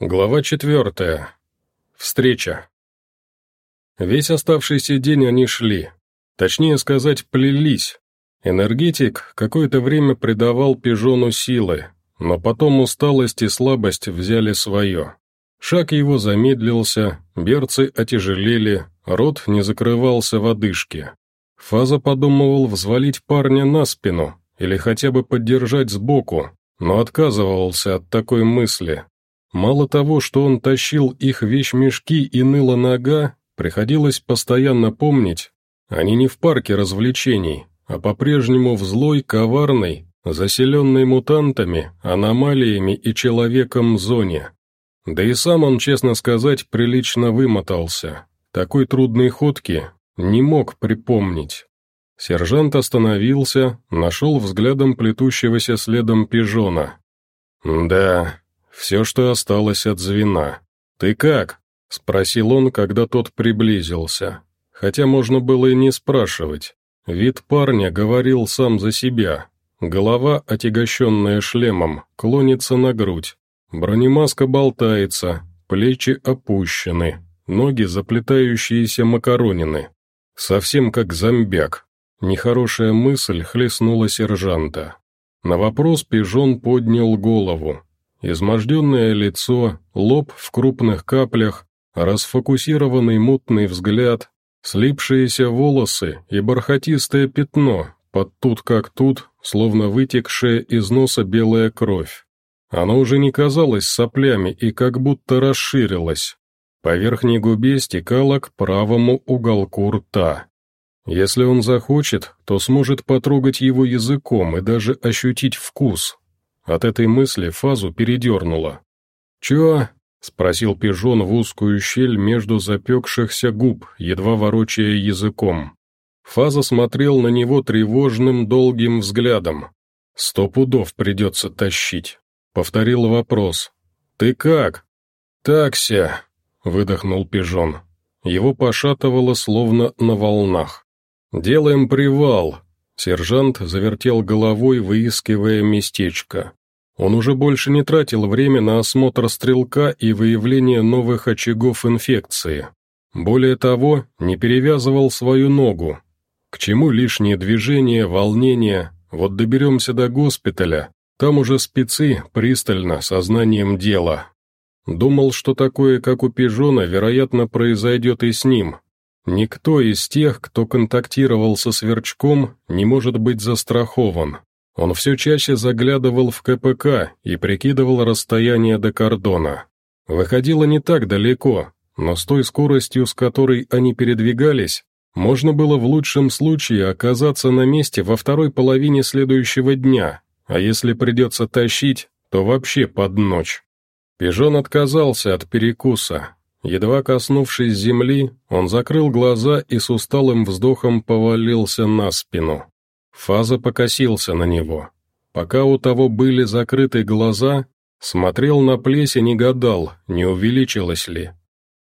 Глава четвертая. Встреча. Весь оставшийся день они шли. Точнее сказать, плелись. Энергетик какое-то время придавал пижону силы, но потом усталость и слабость взяли свое. Шаг его замедлился, берцы отяжелели, рот не закрывался в одышке. Фаза подумывал взвалить парня на спину или хотя бы поддержать сбоку, но отказывался от такой мысли, Мало того, что он тащил их вещмешки и ныла нога, приходилось постоянно помнить, они не в парке развлечений, а по-прежнему в злой, коварной, заселенной мутантами, аномалиями и человеком зоне. Да и сам он, честно сказать, прилично вымотался. Такой трудной ходки не мог припомнить. Сержант остановился, нашел взглядом плетущегося следом пижона. «Да, все, что осталось от звена. «Ты как?» — спросил он, когда тот приблизился. Хотя можно было и не спрашивать. Вид парня говорил сам за себя. Голова, отягощенная шлемом, клонится на грудь. Бронемаска болтается, плечи опущены, ноги заплетающиеся макаронины. Совсем как зомбяк. Нехорошая мысль хлестнула сержанта. На вопрос пижон поднял голову, Изможденное лицо, лоб в крупных каплях, расфокусированный мутный взгляд, слипшиеся волосы и бархатистое пятно, под тут как тут, словно вытекшая из носа белая кровь. Оно уже не казалось соплями и как будто расширилось. По верхней губе стекало к правому уголку рта. Если он захочет, то сможет потрогать его языком и даже ощутить вкус, от этой мысли фазу передернуло. «Чё?» — спросил пижон в узкую щель между запекшихся губ, едва ворочая языком. Фаза смотрел на него тревожным долгим взглядом. «Сто пудов придется тащить», — повторил вопрос. «Ты как?» «Такся», — выдохнул пижон. Его пошатывало словно на волнах. «Делаем привал», Сержант завертел головой, выискивая местечко. Он уже больше не тратил время на осмотр стрелка и выявление новых очагов инфекции. Более того, не перевязывал свою ногу. К чему лишние движения, волнения? Вот доберемся до госпиталя, там уже спецы пристально, сознанием дела. Думал, что такое, как у пижона, вероятно, произойдет и с ним, Никто из тех, кто контактировал со Сверчком, не может быть застрахован. Он все чаще заглядывал в КПК и прикидывал расстояние до кордона. Выходило не так далеко, но с той скоростью, с которой они передвигались, можно было в лучшем случае оказаться на месте во второй половине следующего дня, а если придется тащить, то вообще под ночь. Пижон отказался от перекуса, Едва коснувшись земли, он закрыл глаза и с усталым вздохом повалился на спину. Фаза покосился на него. Пока у того были закрыты глаза, смотрел на плесень и гадал, не увеличилось ли.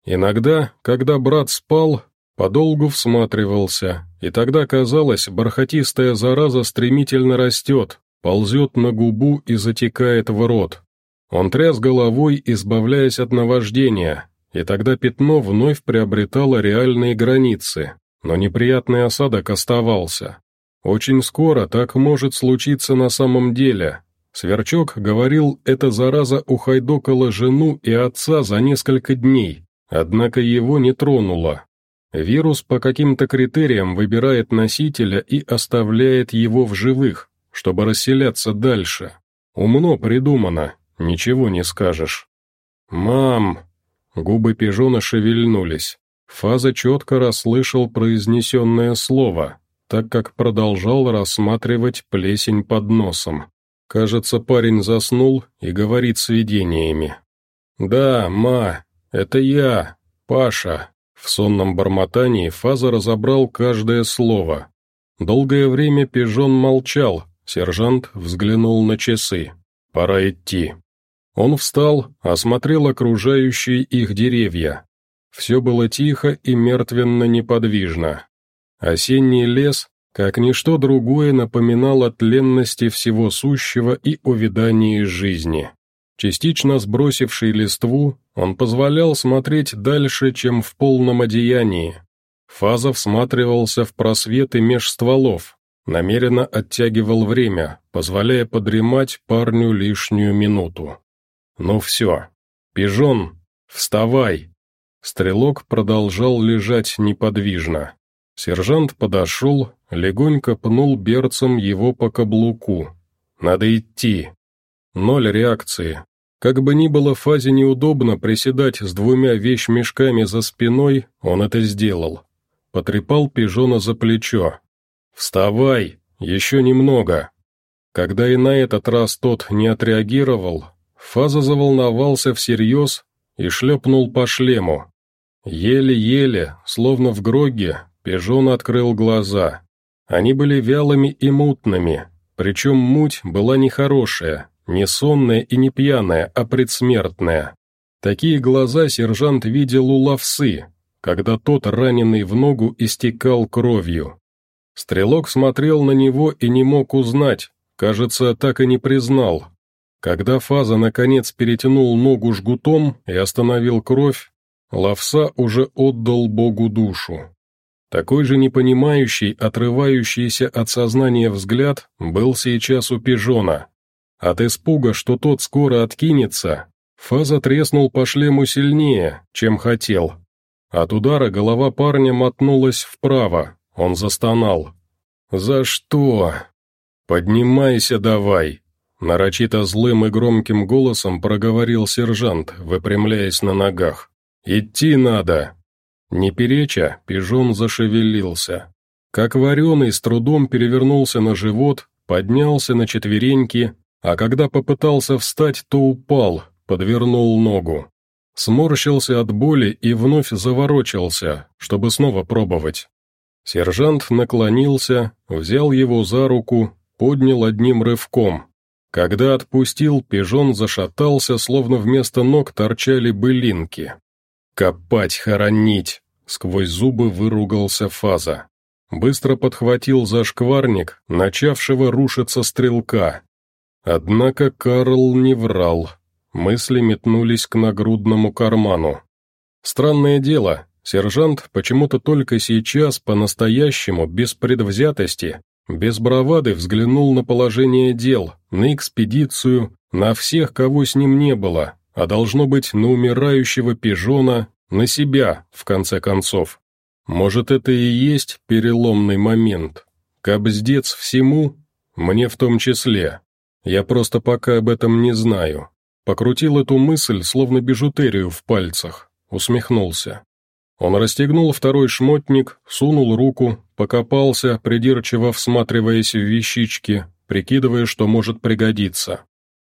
Иногда, когда брат спал, подолгу всматривался, и тогда казалось, бархатистая зараза стремительно растет, ползет на губу и затекает в рот. Он тряс головой, избавляясь от наваждения, и тогда пятно вновь приобретало реальные границы, но неприятный осадок оставался. Очень скоро так может случиться на самом деле. Сверчок говорил, эта зараза ухайдокала жену и отца за несколько дней, однако его не тронула. Вирус по каким-то критериям выбирает носителя и оставляет его в живых, чтобы расселяться дальше. Умно придумано, ничего не скажешь. «Мам!» Губы пижона шевельнулись. Фаза четко расслышал произнесенное слово, так как продолжал рассматривать плесень под носом. Кажется, парень заснул и говорит с видениями. «Да, ма, это я, Паша». В сонном бормотании Фаза разобрал каждое слово. Долгое время пижон молчал, сержант взглянул на часы. «Пора идти». Он встал, осмотрел окружающие их деревья. Все было тихо и мертвенно-неподвижно. Осенний лес, как ничто другое, напоминал о тленности всего сущего и увядании жизни. Частично сбросивший листву, он позволял смотреть дальше, чем в полном одеянии. Фаза всматривался в просветы меж стволов, намеренно оттягивал время, позволяя подремать парню лишнюю минуту. «Ну все. Пижон, вставай!» Стрелок продолжал лежать неподвижно. Сержант подошел, легонько пнул берцем его по каблуку. «Надо идти!» Ноль реакции. Как бы ни было Фазе неудобно приседать с двумя вещмешками за спиной, он это сделал. Потрепал пижона за плечо. «Вставай! Еще немного!» Когда и на этот раз тот не отреагировал, Фаза заволновался всерьез и шлепнул по шлему. Еле-еле, словно в гроге, пижон открыл глаза. Они были вялыми и мутными, причем муть была нехорошая, не сонная и не пьяная, а предсмертная. Такие глаза сержант видел у ловцы, когда тот, раненый в ногу, истекал кровью. Стрелок смотрел на него и не мог узнать, кажется, так и не признал. Когда Фаза наконец перетянул ногу жгутом и остановил кровь, ловца уже отдал Богу душу. Такой же непонимающий, отрывающийся от сознания взгляд был сейчас у пижона. От испуга, что тот скоро откинется, Фаза треснул по шлему сильнее, чем хотел. От удара голова парня мотнулась вправо, он застонал. «За что?» «Поднимайся давай!» Нарочито злым и громким голосом проговорил сержант, выпрямляясь на ногах. «Идти надо!» Не переча, пижон зашевелился. Как вареный, с трудом перевернулся на живот, поднялся на четвереньки а когда попытался встать, то упал, подвернул ногу. Сморщился от боли и вновь заворочился, чтобы снова пробовать. Сержант наклонился, взял его за руку, поднял одним рывком. Когда отпустил, пижон зашатался, словно вместо ног торчали былинки. «Копать, хоронить!» — сквозь зубы выругался Фаза. Быстро подхватил за шкварник, начавшего рушиться стрелка, Однако Карл не врал. Мысли метнулись к нагрудному карману. Странное дело, сержант почему-то только сейчас, по-настоящему, без предвзятости, без бравады взглянул на положение дел, на экспедицию, на всех, кого с ним не было, а должно быть на умирающего пижона, на себя, в конце концов. Может, это и есть переломный момент. Кобздец всему, мне в том числе. Я просто пока об этом не знаю. Покрутил эту мысль, словно бижутерию в пальцах. Усмехнулся. Он расстегнул второй шмотник, сунул руку, покопался, придирчиво всматриваясь в вещички, прикидывая, что может пригодиться.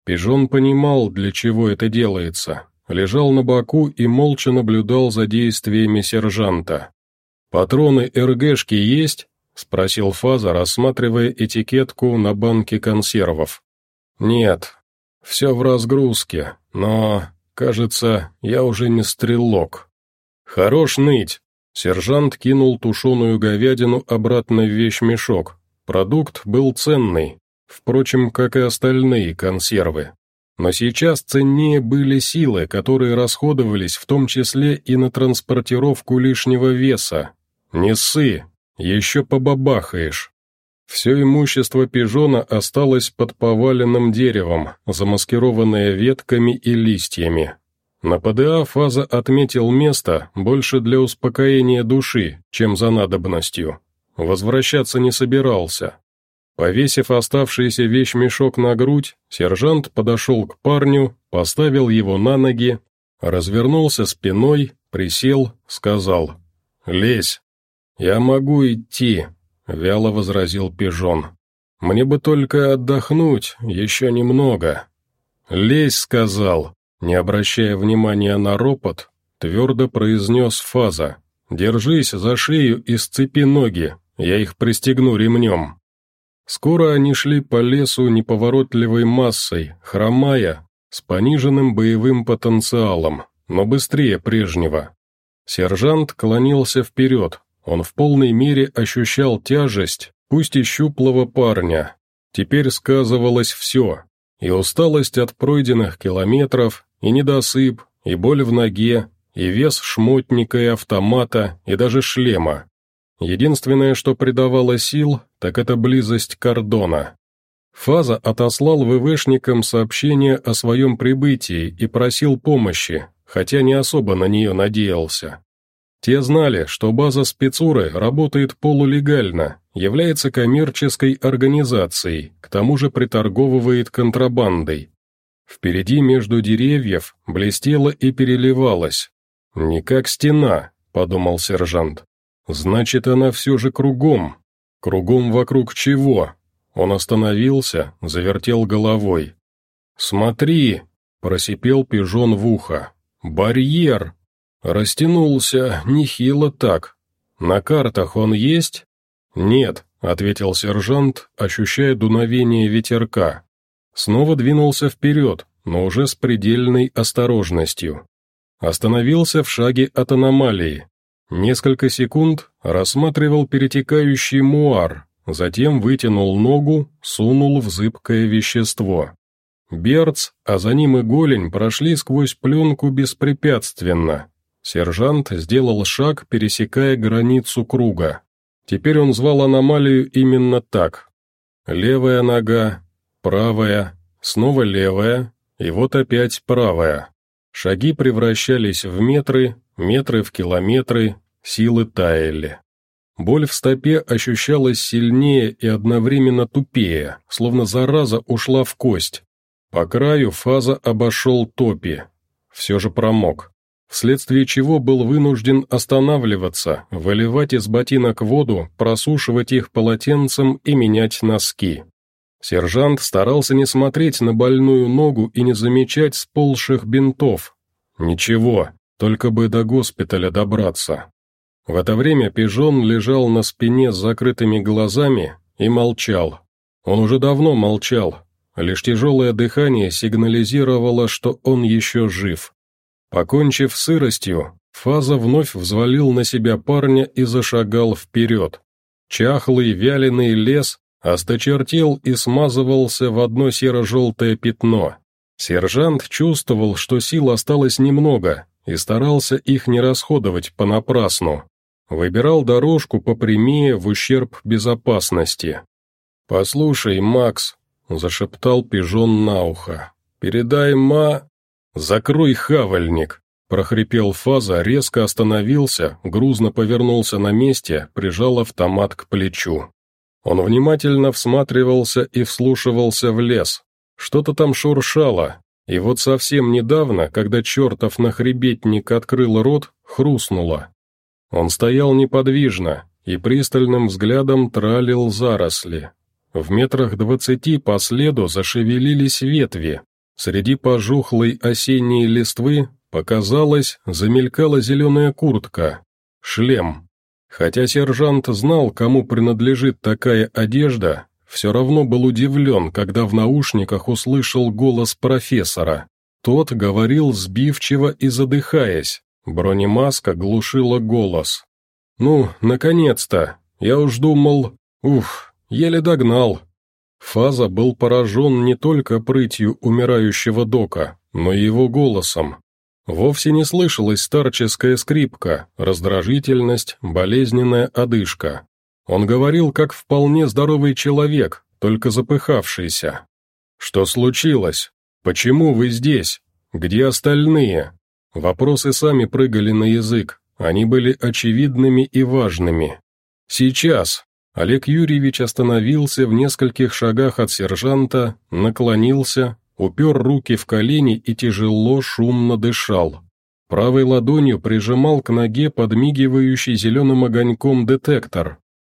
Пижон понимал, для чего это делается. Лежал на боку и молча наблюдал за действиями сержанта. «Патроны РГшки есть?» — спросил Фаза, рассматривая этикетку на банке консервов. «Нет, все в разгрузке, но, кажется, я уже не стрелок». «Хорош ныть!» Сержант кинул тушеную говядину обратно в вещмешок. Продукт был ценный, впрочем, как и остальные консервы. Но сейчас ценнее были силы, которые расходовались в том числе и на транспортировку лишнего веса. «Не ссы, еще побабахаешь». Все имущество пижона осталось под поваленным деревом, замаскированное ветками и листьями. На ПДА Фаза отметил место больше для успокоения души, чем за надобностью. Возвращаться не собирался. Повесив оставшийся вещмешок на грудь, сержант подошел к парню, поставил его на ноги, развернулся спиной, присел, сказал «Лезь, я могу идти, — вяло возразил пижон. «Мне бы только отдохнуть, еще немного». «Лезь», — сказал, не обращая внимания на ропот, твердо произнес Фаза. «Держись за шею и сцепи ноги, я их пристегну ремнем». Скоро они шли по лесу неповоротливой массой, хромая, с пониженным боевым потенциалом, но быстрее прежнего. Сержант клонился вперед, он в полной мере ощущал тяжесть, пусть и щуплого парня. Теперь сказывалось все. И усталость от пройденных километров, и недосып, и боль в ноге, и вес шмотника и автомата, и даже шлема. Единственное, что придавало сил, так это близость кордона. Фаза отослал ВВшникам сообщение о своем прибытии и просил помощи, хотя не особо на нее надеялся. Те знали, что база спецуры работает полулегально, является коммерческой организацией, к тому же приторговывает контрабандой. Впереди между деревьев блестело и переливалось. «Не как стена», — подумал сержант. «Значит, она все же кругом. Кругом вокруг чего?» Он остановился, завертел головой. «Смотри!» — просипел пижон в ухо. «Барьер!» Растянулся нехило так. «На картах он есть?» «Нет», — ответил сержант, ощущая дуновение ветерка. Снова двинулся вперед, но уже с предельной осторожностью. Остановился в шаге от аномалии. Несколько секунд рассматривал перетекающий муар, затем вытянул ногу, сунул в зыбкое вещество. Берц, а за ним и голень прошли сквозь пленку беспрепятственно. Сержант сделал шаг, пересекая границу круга. Теперь он звал аномалию именно так. Левая нога, правая, снова левая, и вот опять правая. Шаги превращались в метры, метры в километры, силы таяли. Боль в стопе ощущалась сильнее и одновременно тупее, словно зараза ушла в кость. По краю фаза обошел топи. Все же промок. Вследствие чего был вынужден останавливаться, выливать из ботинок воду, просушивать их полотенцем и менять носки. Сержант старался не смотреть на больную ногу и не замечать сползших бинтов. Ничего, только бы до госпиталя добраться. В это время пижон лежал на спине с закрытыми глазами и молчал. Он уже давно молчал, лишь тяжелое дыхание сигнализировало, что он еще жив. Покончив с сыростью, Фаза вновь взвалил на себя парня и зашагал вперед. Чахлый вяленый лес осточертел и смазывался в одно серо-желтое пятно. Сержант чувствовал, что сил осталось немного, и старался их не расходовать понапрасну. Выбирал дорожку попрямее в ущерб безопасности. «Послушай, Макс», — зашептал пижон на ухо, — «передай ма...» «Закрой хавальник!» — прохрипел Фаза, резко остановился, грузно повернулся на месте, прижал автомат к плечу. Он внимательно всматривался и вслушивался в лес. Что-то там шуршало, и вот совсем недавно, когда чертов нахребетник открыл рот, хрустнуло. Он стоял неподвижно и пристальным взглядом тралил заросли. В метрах двадцати по следу зашевелились ветви. Среди пожухлой осенней листвы показалось, замелькала зеленая куртка. Шлем. Хотя сержант знал, кому принадлежит такая одежда, все равно был удивлен, когда в наушниках услышал голос профессора. Тот говорил сбивчиво и задыхаясь. Бронемаска глушила голос. «Ну, наконец-то! Я уж думал... Ух, еле догнал!» Фаза был поражен не только прытью умирающего дока, но и его голосом. Вовсе не слышалась старческая скрипка, раздражительность, болезненная одышка. Он говорил, как вполне здоровый человек, только запыхавшийся. «Что случилось? Почему вы здесь? Где остальные?» Вопросы сами прыгали на язык, они были очевидными и важными. «Сейчас!» Олег Юрьевич остановился в нескольких шагах от сержанта, наклонился, упер руки в колени и тяжело, шумно дышал. Правой ладонью прижимал к ноге подмигивающий зеленым огоньком детектор.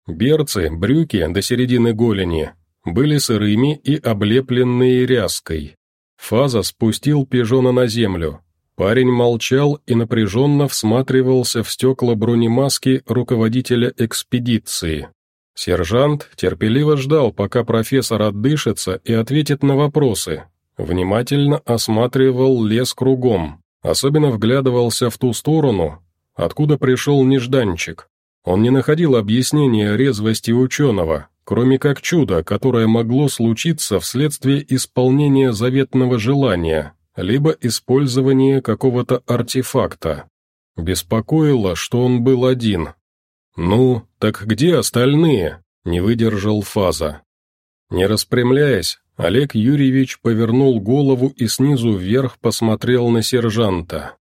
Берцы, брюки до середины голени, были сырыми и облепленные ряской. Фаза спустил пижона на землю, Парень молчал и напряженно всматривался в стекла бронемаски руководителя экспедиции. Сержант терпеливо ждал, пока профессор отдышится и ответит на вопросы. Внимательно осматривал лес кругом, особенно вглядывался в ту сторону, откуда пришел нежданчик. Он не находил объяснения резвости ученого, кроме как чуда, которое могло случиться вследствие исполнения заветного желания, либо использования какого-то артефакта. Беспокоило, что он был один. «Ну, так где остальные?» – не выдержал Фаза. Не распрямляясь, Олег Юрьевич повернул голову и снизу вверх посмотрел на сержанта.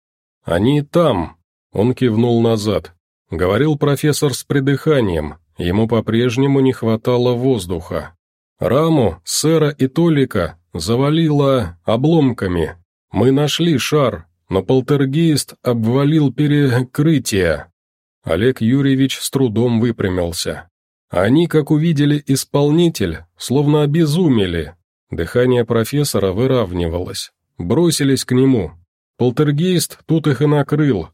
«Они там!» – он кивнул назад. Говорил профессор с придыханием, ему по-прежнему не хватало воздуха. Раму, сэра и Толика завалило обломками. Мы нашли шар, но полтергейст обвалил перекрытие. Олег Юрьевич с трудом выпрямился. Они, как увидели исполнитель, словно обезумели. Дыхание профессора выравнивалось. Бросились к нему. Полтергейст тут их и накрыл.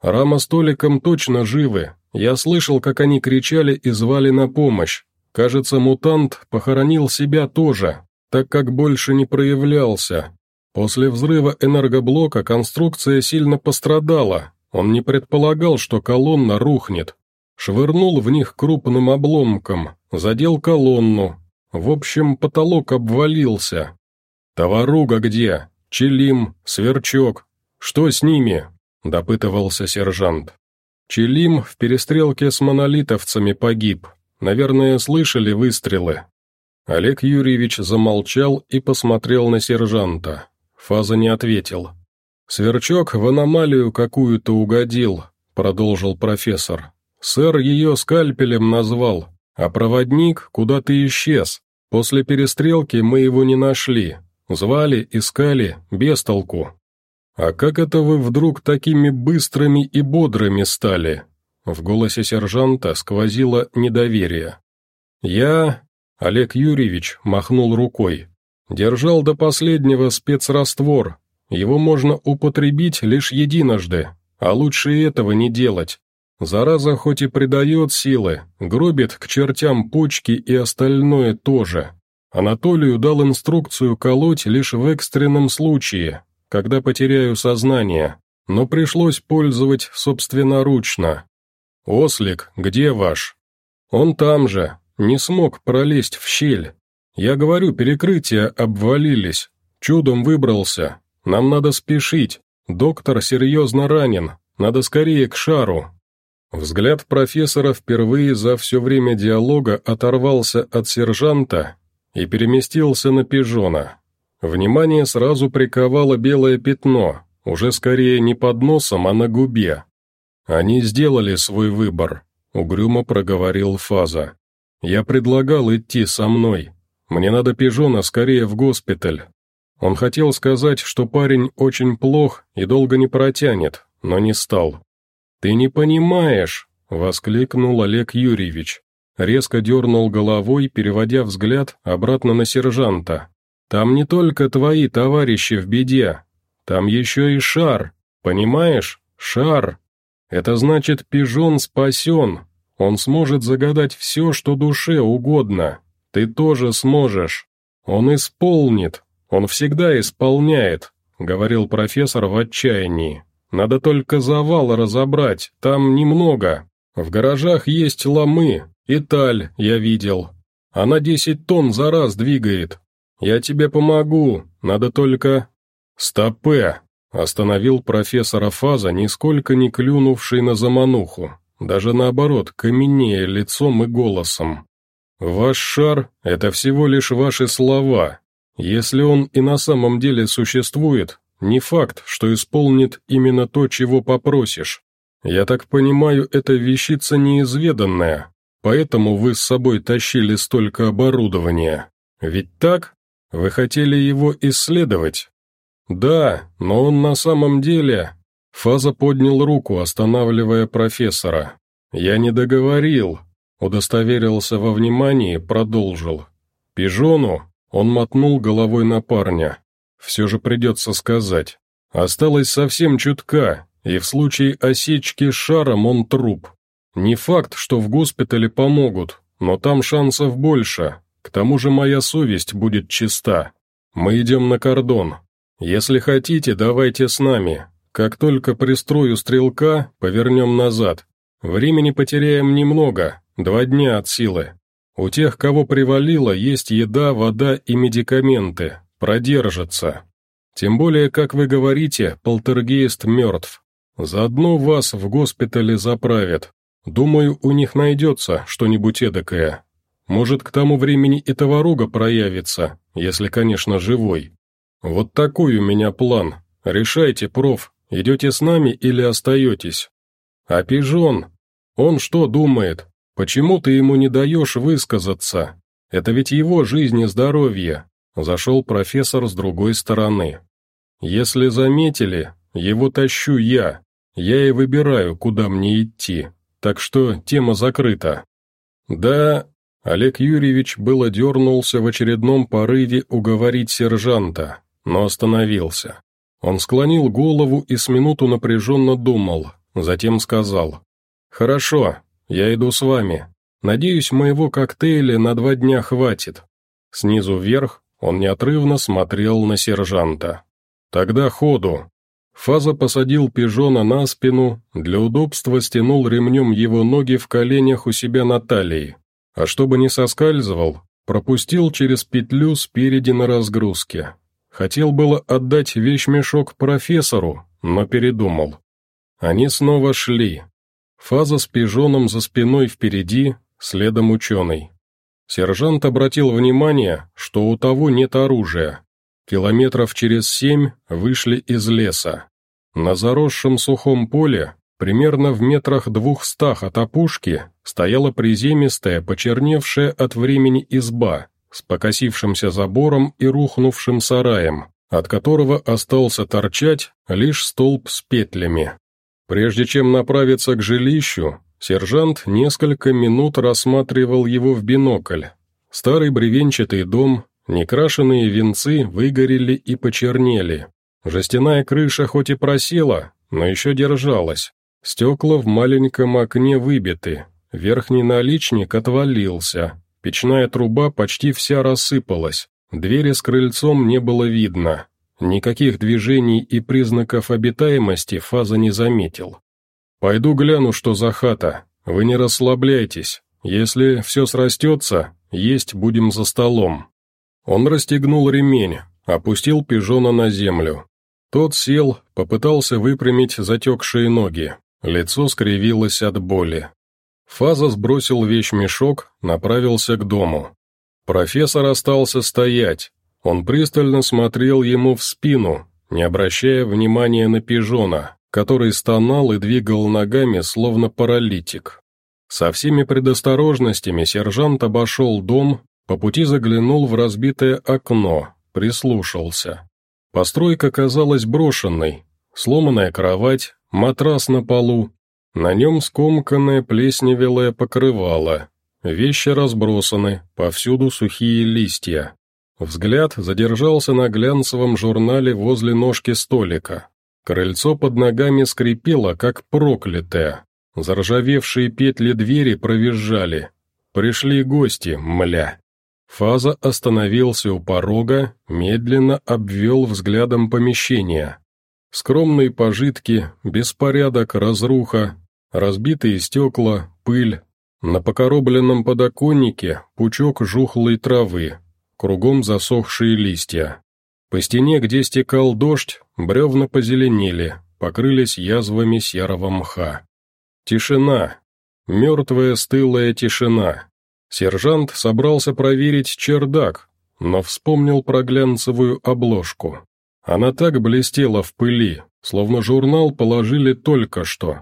Рама с Толиком точно живы. Я слышал, как они кричали и звали на помощь. Кажется, мутант похоронил себя тоже, так как больше не проявлялся. После взрыва энергоблока конструкция сильно пострадала. Он не предполагал, что колонна рухнет. Швырнул в них крупным обломком, задел колонну. В общем, потолок обвалился. «Товаруга где? Челим, Сверчок. Что с ними?» – допытывался сержант. Челим в перестрелке с монолитовцами погиб. Наверное, слышали выстрелы. Олег Юрьевич замолчал и посмотрел на сержанта. Фаза не ответил. «Сверчок в аномалию какую-то угодил», — продолжил профессор. «Сэр ее скальпелем назвал, а проводник куда-то исчез. После перестрелки мы его не нашли. Звали, искали, без толку. А как это вы вдруг такими быстрыми и бодрыми стали?» В голосе сержанта сквозило недоверие. «Я...» — Олег Юрьевич махнул рукой. Держал до последнего спецраствор. Его можно употребить лишь единожды, а лучше этого не делать. Зараза хоть и придает силы, гробит к чертям почки и остальное тоже. Анатолию дал инструкцию колоть лишь в экстренном случае, когда потеряю сознание, но пришлось пользовать собственноручно. «Ослик, где ваш?» «Он там же, не смог пролезть в щель, «Я говорю, перекрытия обвалились. Чудом выбрался. Нам надо спешить. Доктор серьезно ранен. Надо скорее к шару». Взгляд профессора впервые за все время диалога оторвался от сержанта и переместился на пижона. Внимание сразу приковало белое пятно, уже скорее не под носом, а на губе. «Они сделали свой выбор», — угрюмо проговорил Фаза. «Я предлагал идти со мной, мне надо пижона скорее в госпиталь. Он хотел сказать, что парень очень плох и долго не протянет, но не стал. «Ты не понимаешь!» — воскликнул Олег Юрьевич. Резко дернул головой, переводя взгляд обратно на сержанта. «Там не только твои товарищи в беде. Там еще и шар. Понимаешь? Шар. Это значит, пижон спасен. Он сможет загадать все, что душе угодно. Ты тоже сможешь. Он исполнит. Он всегда исполняет», — говорил профессор в отчаянии. «Надо только завал разобрать, там немного. В гаражах есть ломы, и таль, я видел. Она десять тонн за раз двигает. Я тебе помогу, надо только...» «Стопе!» — остановил профессора Фаза, нисколько не клюнувший на замануху, даже наоборот, каменнее лицом и голосом. Ваш шар — это всего лишь ваши слова. Если он и на самом деле существует, не факт, что исполнит именно то, чего попросишь. Я так понимаю, это вещица неизведанная, поэтому вы с собой тащили столько оборудования. Ведь так? Вы хотели его исследовать? Да, но он на самом деле... Фаза поднял руку, останавливая профессора. «Я не договорил. Удостоверился во внимании, продолжил. «Пижону?» Он мотнул головой на парня. «Все же придется сказать. Осталось совсем чутка, и в случае осечки шаром он труп. Не факт, что в госпитале помогут, но там шансов больше. К тому же моя совесть будет чиста. Мы идем на кордон. Если хотите, давайте с нами. Как только пристрою стрелка, повернем назад. Времени потеряем немного, Два дня от силы. У тех, кого привалило, есть еда, вода и медикаменты. Продержатся. Тем более, как вы говорите, полтергейст мертв. Заодно вас в госпитале заправят. Думаю, у них найдется что-нибудь эдакое. Может, к тому времени и товаруга проявится, если, конечно, живой. Вот такой у меня план. Решайте, проф, идете с нами или остаетесь? А пижон? Он что думает? Почему ты ему не даешь высказаться? Это ведь его жизнь и здоровье. Зашел профессор с другой стороны. Если заметили, его тащу я. Я и выбираю, куда мне идти. Так что тема закрыта. Да, Олег Юрьевич было дернулся в очередном порыве уговорить сержанта, но остановился. Он склонил голову и с минуту напряженно думал, затем сказал. «Хорошо, я иду с вами. Надеюсь, моего коктейля на два дня хватит». Снизу вверх он неотрывно смотрел на сержанта. «Тогда ходу». Фаза посадил пижона на спину, для удобства стянул ремнем его ноги в коленях у себя на талии, а чтобы не соскальзывал, пропустил через петлю спереди на разгрузке. Хотел было отдать вещмешок профессору, но передумал. Они снова шли. Фаза с пижоном за спиной впереди, следом ученый. Сержант обратил внимание, что у того нет оружия. Километров через семь вышли из леса. На заросшем сухом поле Примерно в метрах двухстах от опушки стояла приземистая, почерневшая от времени изба с покосившимся забором и рухнувшим сараем, от которого остался торчать лишь столб с петлями. Прежде чем направиться к жилищу, сержант несколько минут рассматривал его в бинокль. Старый бревенчатый дом, некрашенные венцы выгорели и почернели. Жестяная крыша хоть и просела, но еще держалась. Стекла в маленьком окне выбиты, верхний наличник отвалился, печная труба почти вся рассыпалась, двери с крыльцом не было видно. Никаких движений и признаков обитаемости Фаза не заметил. «Пойду гляну, что за хата. Вы не расслабляйтесь. Если все срастется, есть будем за столом». Он расстегнул ремень, опустил пижона на землю. Тот сел, попытался выпрямить затекшие ноги. Лицо скривилось от боли. Фаза сбросил вещмешок, направился к дому. Профессор остался стоять. Он пристально смотрел ему в спину, не обращая внимания на пижона, который стонал и двигал ногами, словно паралитик. Со всеми предосторожностями сержант обошел дом, по пути заглянул в разбитое окно, прислушался. Постройка казалась брошенной, сломанная кровать, Матрас на полу. На нем скомканное плесневелое покрывало. Вещи разбросаны, повсюду сухие листья. Взгляд задержался на глянцевом журнале возле ножки столика. Крыльцо под ногами скрипело, как проклятое. Заржавевшие петли двери провизжали. Пришли гости, мля. Фаза остановился у порога, медленно обвел взглядом помещение. Скромные пожитки, беспорядок, разруха, разбитые стекла, пыль. На покоробленном подоконнике пучок жухлой травы, кругом засохшие листья. По стене, где стекал дождь, бревна позеленели, покрылись язвами серого мха. Тишина. Мертвая стылая тишина. Сержант собрался проверить чердак, но вспомнил про глянцевую обложку. Она так блестела в пыли, словно журнал положили только что.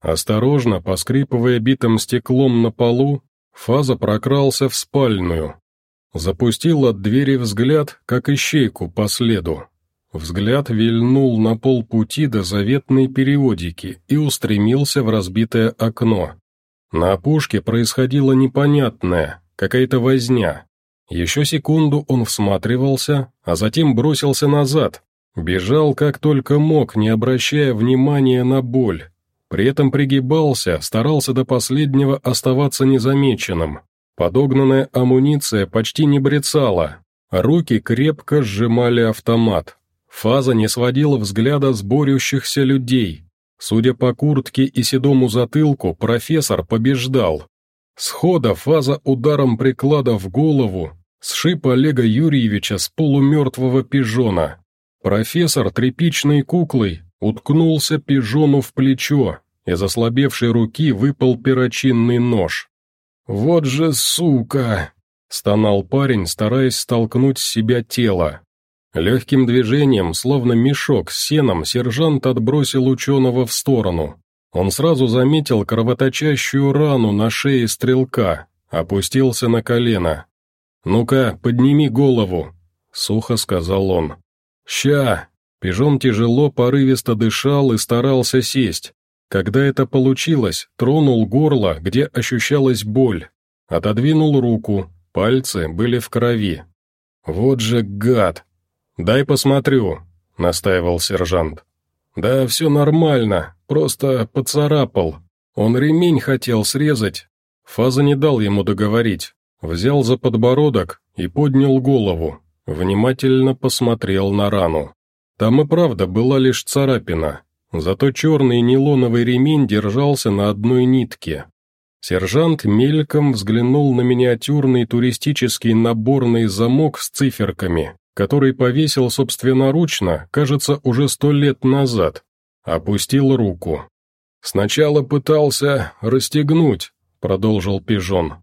Осторожно, поскрипывая битым стеклом на полу, Фаза прокрался в спальную. Запустил от двери взгляд, как ищейку по следу. Взгляд вильнул на полпути до заветной периодики и устремился в разбитое окно. На опушке происходило непонятное, какая-то возня. Еще секунду он всматривался, а затем бросился назад. Бежал как только мог, не обращая внимания на боль. При этом пригибался, старался до последнего оставаться незамеченным. Подогнанная амуниция почти не брецала. Руки крепко сжимали автомат. Фаза не сводила взгляда с борющихся людей. Судя по куртке и седому затылку, профессор побеждал. Схода фаза ударом приклада в голову сшиб Олега Юрьевича с полумертвого пижона. Профессор тряпичной куклой уткнулся пижону в плечо, из ослабевшей руки выпал перочинный нож. «Вот же сука!» — стонал парень, стараясь столкнуть с себя тело. Легким движением, словно мешок с сеном, сержант отбросил ученого в сторону. Он сразу заметил кровоточащую рану на шее стрелка, опустился на колено. «Ну-ка, подними голову», — сухо сказал он. «Ща!» Пижон тяжело, порывисто дышал и старался сесть. Когда это получилось, тронул горло, где ощущалась боль. Отодвинул руку, пальцы были в крови. «Вот же гад!» «Дай посмотрю», — настаивал сержант. «Да все нормально, просто поцарапал. Он ремень хотел срезать». Фаза не дал ему договорить. Взял за подбородок и поднял голову. Внимательно посмотрел на рану. Там и правда была лишь царапина, зато черный нейлоновый ремень держался на одной нитке. Сержант мельком взглянул на миниатюрный туристический наборный замок с циферками который повесил собственноручно, кажется, уже сто лет назад. Опустил руку. «Сначала пытался расстегнуть», — продолжил пижон.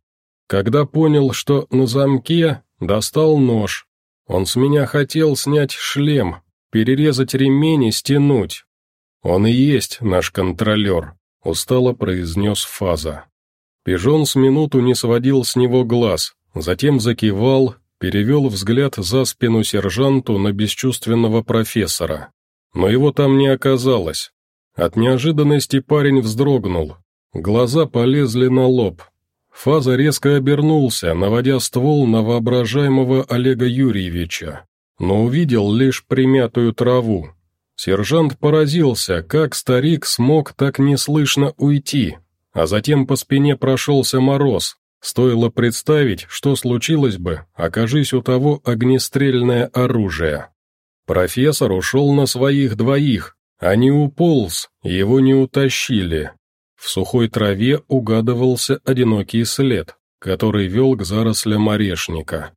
«Когда понял, что на замке, достал нож. Он с меня хотел снять шлем, перерезать ремень и стянуть. Он и есть наш контролер», — устало произнес Фаза. Пижон с минуту не сводил с него глаз, затем закивал, перевел взгляд за спину сержанту на бесчувственного профессора. Но его там не оказалось. От неожиданности парень вздрогнул. Глаза полезли на лоб. Фаза резко обернулся, наводя ствол на воображаемого Олега Юрьевича, но увидел лишь примятую траву. Сержант поразился, как старик смог так неслышно уйти, а затем по спине прошелся мороз, Стоило представить, что случилось бы, окажись у того огнестрельное оружие. Профессор ушел на своих двоих, а не уполз, его не утащили. В сухой траве угадывался одинокий след, который вел к зарослям орешника.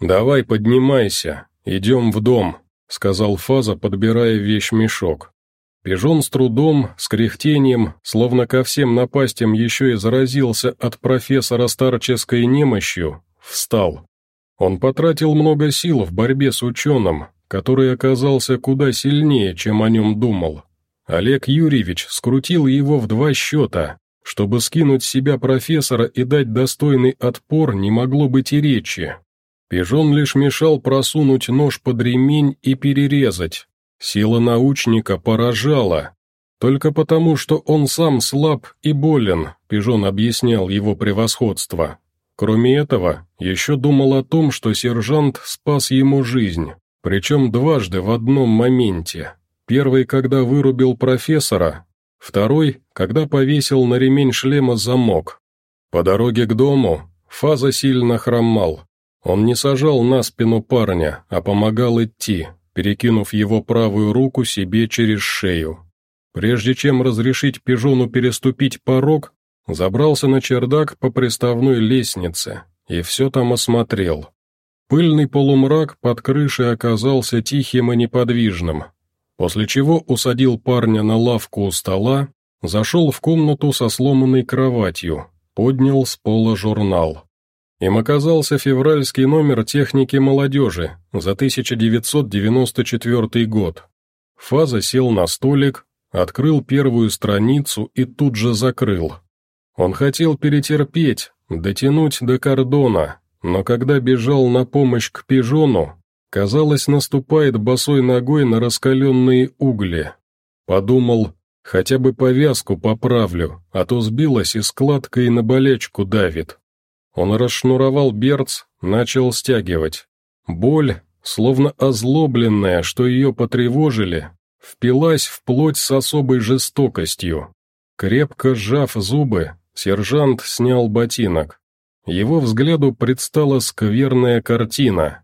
«Давай поднимайся, идем в дом», — сказал Фаза, подбирая вещмешок. Пижон с трудом, с кряхтением, словно ко всем напастям еще и заразился от профессора старческой немощью, встал. Он потратил много сил в борьбе с ученым, который оказался куда сильнее, чем о нем думал. Олег Юрьевич скрутил его в два счета. Чтобы скинуть с себя профессора и дать достойный отпор, не могло быть и речи. Пижон лишь мешал просунуть нож под ремень и перерезать, Сила научника поражала. Только потому, что он сам слаб и болен, Пижон объяснял его превосходство. Кроме этого, еще думал о том, что сержант спас ему жизнь, причем дважды в одном моменте. Первый, когда вырубил профессора, второй, когда повесил на ремень шлема замок. По дороге к дому Фаза сильно хромал. Он не сажал на спину парня, а помогал идти, перекинув его правую руку себе через шею. Прежде чем разрешить пижону переступить порог, забрался на чердак по приставной лестнице и все там осмотрел. Пыльный полумрак под крышей оказался тихим и неподвижным, после чего усадил парня на лавку у стола, зашел в комнату со сломанной кроватью, поднял с пола журнал. Им оказался февральский номер техники молодежи за 1994 год. Фаза сел на столик, открыл первую страницу и тут же закрыл. Он хотел перетерпеть, дотянуть до кордона, но когда бежал на помощь к пижону, казалось, наступает босой ногой на раскаленные угли. Подумал, хотя бы повязку поправлю, а то сбилась и складкой на болячку давит. Он расшнуровал берц, начал стягивать. Боль, словно озлобленная, что ее потревожили, впилась в плоть с особой жестокостью. Крепко сжав зубы, сержант снял ботинок. Его взгляду предстала скверная картина.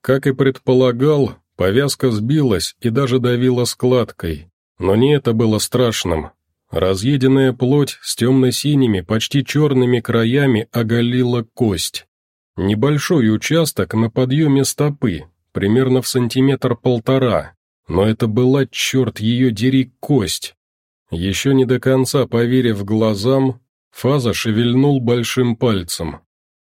Как и предполагал, повязка сбилась и даже давила складкой. Но не это было страшным. Разъеденная плоть с темно-синими, почти черными краями оголила кость. Небольшой участок на подъеме стопы, примерно в сантиметр-полтора, но это была, черт ее дери, кость. Еще не до конца поверив глазам, Фаза шевельнул большим пальцем.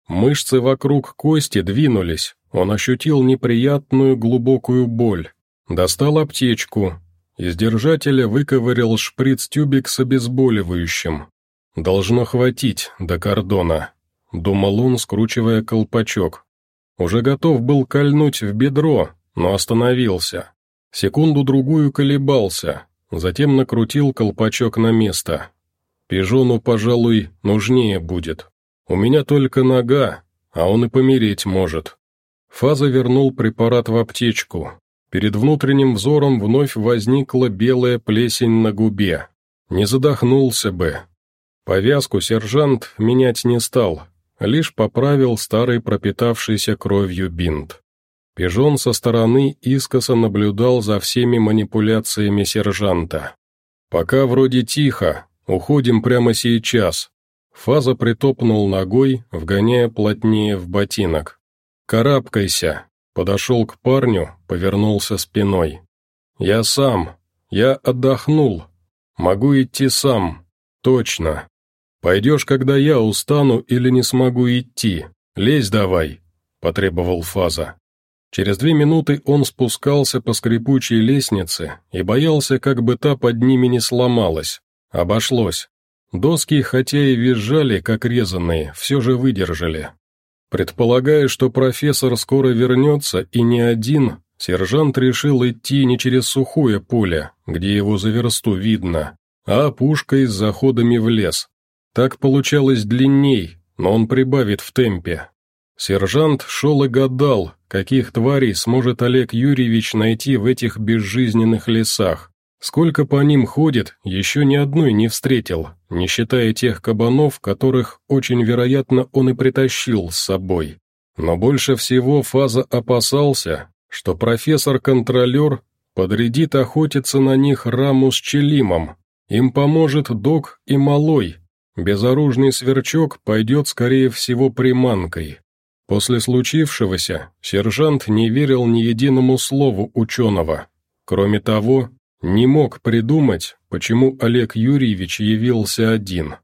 Мышцы вокруг кости двинулись, он ощутил неприятную глубокую боль. Достал аптечку, из держателя выковырял шприц-тюбик с обезболивающим. «Должно хватить до кордона», — думал он, скручивая колпачок. Уже готов был кольнуть в бедро, но остановился. Секунду-другую колебался, затем накрутил колпачок на место. «Пижону, пожалуй, нужнее будет. У меня только нога, а он и помереть может». Фаза вернул препарат в аптечку, Перед внутренним взором вновь возникла белая плесень на губе. Не задохнулся бы. Повязку сержант менять не стал, лишь поправил старый пропитавшийся кровью бинт. Пижон со стороны искоса наблюдал за всеми манипуляциями сержанта. «Пока вроде тихо, уходим прямо сейчас». Фаза притопнул ногой, вгоняя плотнее в ботинок. «Карабкайся, Подошел к парню, повернулся спиной. «Я сам. Я отдохнул. Могу идти сам. Точно. Пойдешь, когда я устану или не смогу идти. Лезь давай», — потребовал Фаза. Через две минуты он спускался по скрипучей лестнице и боялся, как бы та под ними не сломалась. Обошлось. Доски, хотя и визжали, как резанные, все же выдержали. Предполагая, что профессор скоро вернется и не один, сержант решил идти не через сухое поле, где его за версту видно, а пушкой с заходами в лес. Так получалось длинней, но он прибавит в темпе. Сержант шел и гадал, каких тварей сможет Олег Юрьевич найти в этих безжизненных лесах. Сколько по ним ходит, еще ни одной не встретил, не считая тех кабанов, которых, очень вероятно, он и притащил с собой. Но больше всего Фаза опасался, что профессор-контролер подрядит охотиться на них раму с челимом. Им поможет док и малой. Безоружный сверчок пойдет, скорее всего, приманкой. После случившегося сержант не верил ни единому слову ученого. Кроме того, не мог придумать, почему Олег Юрьевич явился один.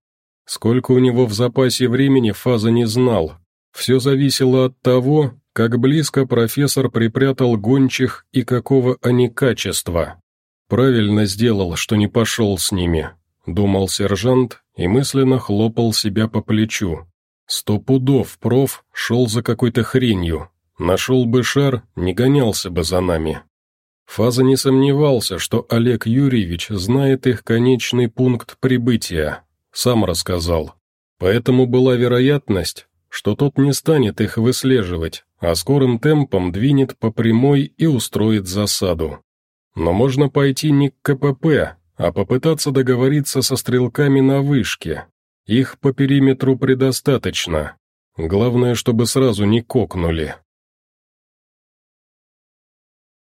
Сколько у него в запасе времени Фаза не знал. Все зависело от того, как близко профессор припрятал гончих и какого они качества. Правильно сделал, что не пошел с ними, думал сержант и мысленно хлопал себя по плечу. Сто пудов проф шел за какой-то хренью. Нашел бы шар, не гонялся бы за нами. Фаза не сомневался, что Олег Юрьевич знает их конечный пункт прибытия, сам рассказал. Поэтому была вероятность, что тот не станет их выслеживать, а скорым темпом двинет по прямой и устроит засаду. Но можно пойти не к КПП, а попытаться договориться со стрелками на вышке. Их по периметру предостаточно. Главное, чтобы сразу не кокнули.